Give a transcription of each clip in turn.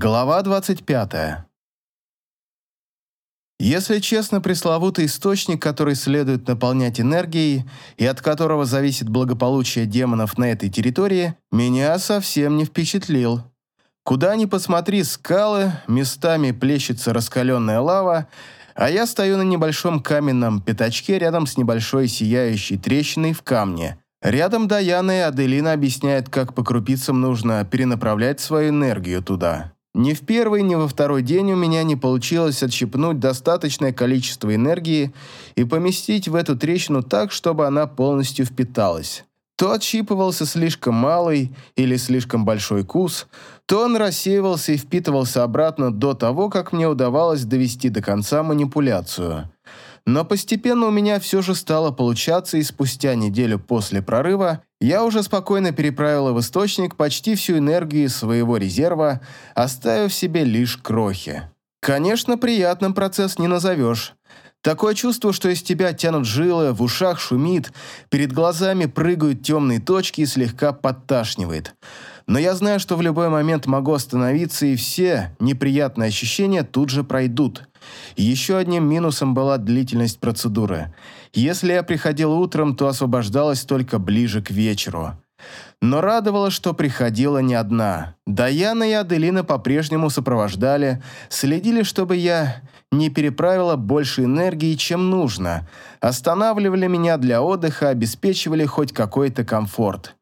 Глава 25. Если честно, пресловутый источник, который следует наполнять энергией и от которого зависит благополучие демонов на этой территории, меня совсем не впечатлил. Куда ни посмотри, скалы, местами плещется раскаленная лава, а я стою на небольшом каменном пятачке рядом с небольшой сияющей трещиной в камне. Рядом Даяна и Аделина объясняют, как по крупицам нужно перенаправлять свою энергию туда. Ни в первый, ни во второй день у меня не получилось отщипнуть достаточное количество энергии и поместить в эту трещину так, чтобы она полностью впиталась. То отщипывался слишком малый или слишком большой кус, то он рассеивался и впитывался обратно до того, как мне удавалось довести до конца манипуляцию. Но постепенно у меня все же стало получаться, и спустя неделю после прорыва я уже спокойно переправила в источник почти всю энергию своего резерва, оставив себе лишь крохи. Конечно, приятным процесс не назовешь. Такое чувство, что из тебя тянут жилы, в ушах шумит, перед глазами прыгают темные точки и слегка подташнивает. Но я знаю, что в любой момент могу остановиться, и все неприятные ощущения тут же пройдут. Еще одним минусом была длительность процедуры. Если я приходил утром, то освобождалась только ближе к вечеру. Но радовало, что приходила не одна. Даяна и Аделина по-прежнему сопровождали, следили, чтобы я не переправила больше энергии, чем нужно, останавливали меня для отдыха, обеспечивали хоть какой-то комфорт.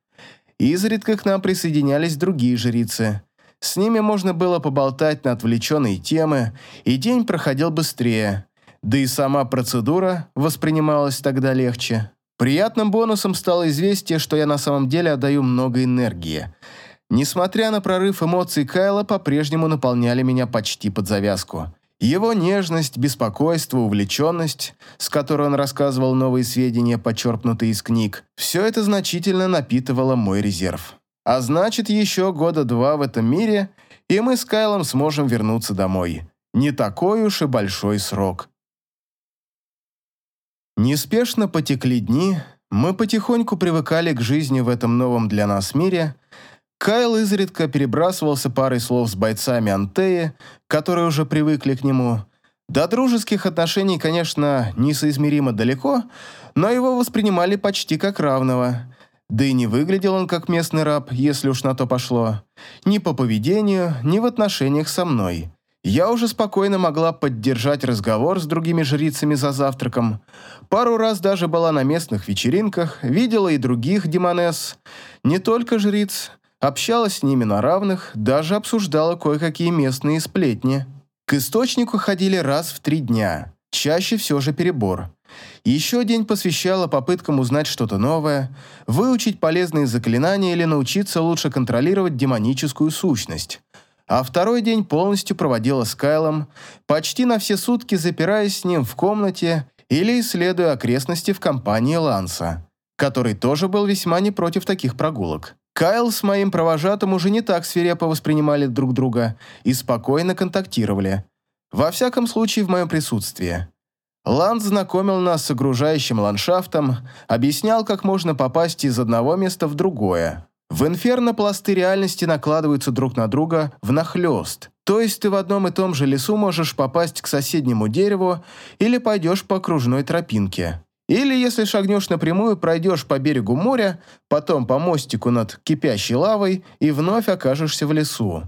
Изредка к нам присоединялись другие жрицы. С ними можно было поболтать на отвлеченные темы, и день проходил быстрее. Да и сама процедура воспринималась тогда легче. Приятным бонусом стало известие, что я на самом деле отдаю много энергии. Несмотря на прорыв эмоций, Кайла по-прежнему наполняли меня почти под завязку. Его нежность, беспокойство, увлеченность, с которой он рассказывал новые сведения, почерпнутые из книг, все это значительно напитывало мой резерв. А значит, еще года два в этом мире, и мы с Кайлом сможем вернуться домой. Не такой уж и большой срок. Неспешно потекли дни, мы потихоньку привыкали к жизни в этом новом для нас мире – Кайл изредка перебрасывался парой слов с бойцами Антеи, которые уже привыкли к нему. До дружеских отношений, конечно, несоизмеримо далеко, но его воспринимали почти как равного. Да и не выглядел он как местный раб, если уж на то пошло. Ни по поведению, ни в отношениях со мной. Я уже спокойно могла поддержать разговор с другими жрицами за завтраком. Пару раз даже была на местных вечеринках, видела и других демонесс. Не только жриц, общалась с ними на равных, даже обсуждала кое-какие местные сплетни. К источнику ходили раз в три дня, чаще все же перебор. Еще день посвящала попыткам узнать что-то новое, выучить полезные заклинания или научиться лучше контролировать демоническую сущность. А второй день полностью проводила с Кайлом, почти на все сутки запираясь с ним в комнате или исследуя окрестности в компании Ланса, который тоже был весьма не против таких прогулок. Кайл с моим провожатым уже не так свирепо воспринимали друг друга и спокойно контактировали. Во всяком случае, в моем присутствии. Ланд знакомил нас с окружающим ландшафтом, объяснял, как можно попасть из одного места в другое. В инферно пласты реальности накладываются друг на друга внахлёст. То есть ты в одном и том же лесу можешь попасть к соседнему дереву или пойдешь по окружной тропинке. Или, если шагнешь напрямую, пройдешь по берегу моря, потом по мостику над кипящей лавой и вновь окажешься в лесу.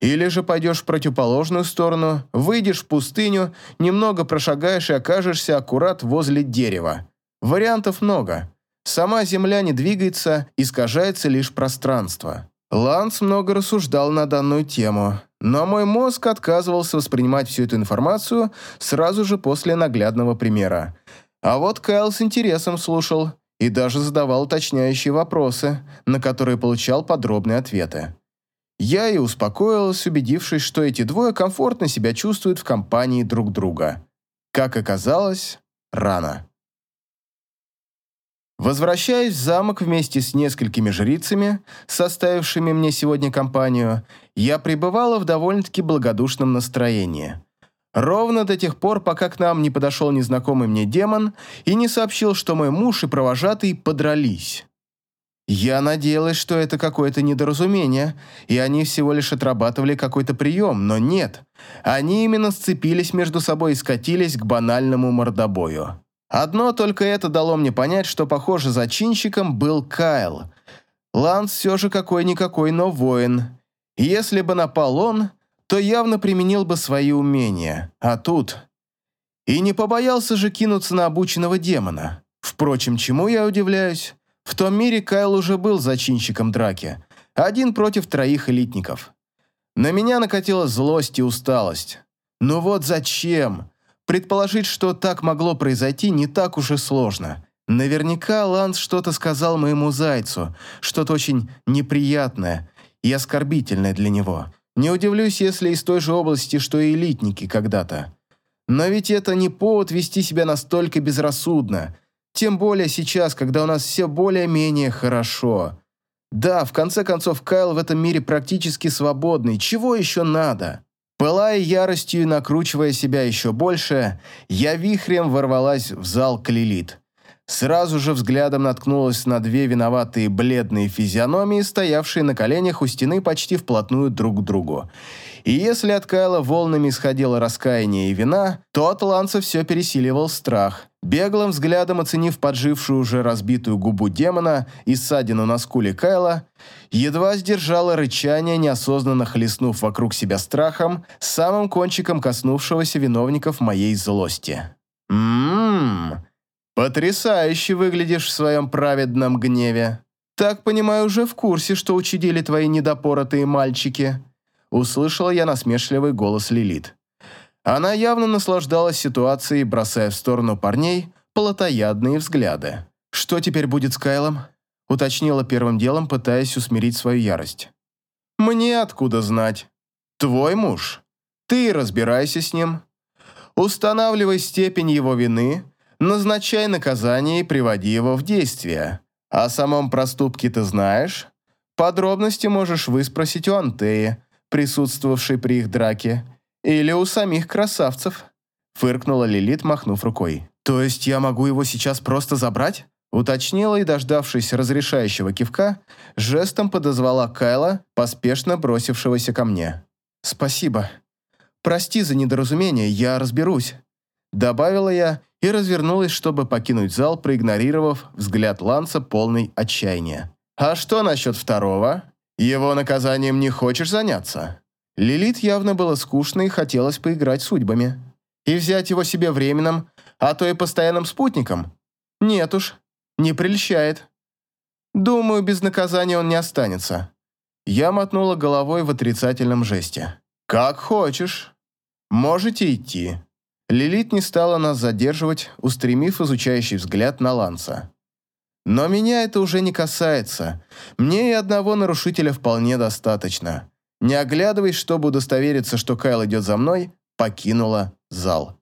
Или же пойдешь в противоположную сторону, выйдешь в пустыню, немного прошагаешь и окажешься аккурат возле дерева. Вариантов много. Сама земля не двигается, искажается лишь пространство. Ланс много рассуждал на данную тему, но мой мозг отказывался воспринимать всю эту информацию сразу же после наглядного примера. А вот Кайл с интересом слушал и даже задавал уточняющие вопросы, на которые получал подробные ответы. Я и успокоилась, убедившись, что эти двое комфортно себя чувствуют в компании друг друга. Как оказалось, рано. Возвращаясь в замок вместе с несколькими жрицами, составившими мне сегодня компанию, я пребывала в довольно-таки благодушном настроении – Ровно до тех пор, пока к нам не подошел незнакомый мне демон и не сообщил, что мой муж и провожатый подрались. Я надеялась, что это какое-то недоразумение, и они всего лишь отрабатывали какой-то прием, но нет. Они именно сцепились между собой и скатились к банальному мордобою. Одно только это дало мне понять, что, похоже, зачинщиком был Кайл. Ланс все же какой-никакой, но воин. Если бы напал он, то явно применил бы свои умения. А тут... И не побоялся же кинуться на обученного демона. Впрочем, чему я удивляюсь? В том мире Кайл уже был зачинщиком драки. Один против троих элитников. На меня накатила злость и усталость. Ну вот зачем? Предположить, что так могло произойти, не так уж и сложно. Наверняка Ланс что-то сказал моему зайцу, что-то очень неприятное и оскорбительное для него. Не удивлюсь, если из той же области, что и элитники когда-то. Но ведь это не повод вести себя настолько безрассудно. Тем более сейчас, когда у нас все более-менее хорошо. Да, в конце концов, Кайл в этом мире практически свободный. Чего еще надо? Пылая яростью и накручивая себя еще больше, я вихрем ворвалась в зал Клилит. Сразу же взглядом наткнулась на две виноватые бледные физиономии, стоявшие на коленях у стены почти вплотную друг к другу. И если от Кайла волнами исходило раскаяние и вина, то от Ланса все пересиливал страх. Беглым взглядом оценив поджившую уже разбитую губу демона и ссадину на скуле Кайла, едва сдержала рычание, неосознанно хлестнув вокруг себя страхом, самым кончиком коснувшегося виновников моей злости. «Ммм, «Потрясающе выглядишь в своем праведном гневе. Так, понимаю, уже в курсе, что учудили твои недопоротые мальчики». Услышала я насмешливый голос Лилит. Она явно наслаждалась ситуацией, бросая в сторону парней плотоядные взгляды. «Что теперь будет с Кайлом?» уточнила первым делом, пытаясь усмирить свою ярость. «Мне откуда знать? Твой муж. Ты разбирайся с ним. Устанавливай степень его вины, назначай наказание и приводи его в действие. О самом проступке ты знаешь? Подробности можешь выспросить у Антеи, присутствовавшей при их драке, или у самих красавцев», — фыркнула Лилит, махнув рукой. «То есть я могу его сейчас просто забрать?» Уточнила и, дождавшись разрешающего кивка, жестом подозвала Кайла, поспешно бросившегося ко мне. «Спасибо. Прости за недоразумение, я разберусь», — добавила я и развернулась, чтобы покинуть зал, проигнорировав взгляд Ланса полный отчаяния. «А что насчет второго? Его наказанием не хочешь заняться?» Лилит явно было скучно и хотелось поиграть судьбами. «И взять его себе временным, а то и постоянным спутником? Нет уж, не прельщает. Думаю, без наказания он не останется». Я мотнула головой в отрицательном жесте. «Как хочешь. Можете идти». Лилит не стала нас задерживать, устремив изучающий взгляд на Ланса. Но меня это уже не касается. Мне и одного нарушителя вполне достаточно. Не оглядываясь, чтобы удостовериться, что Кайл идет за мной, покинула зал.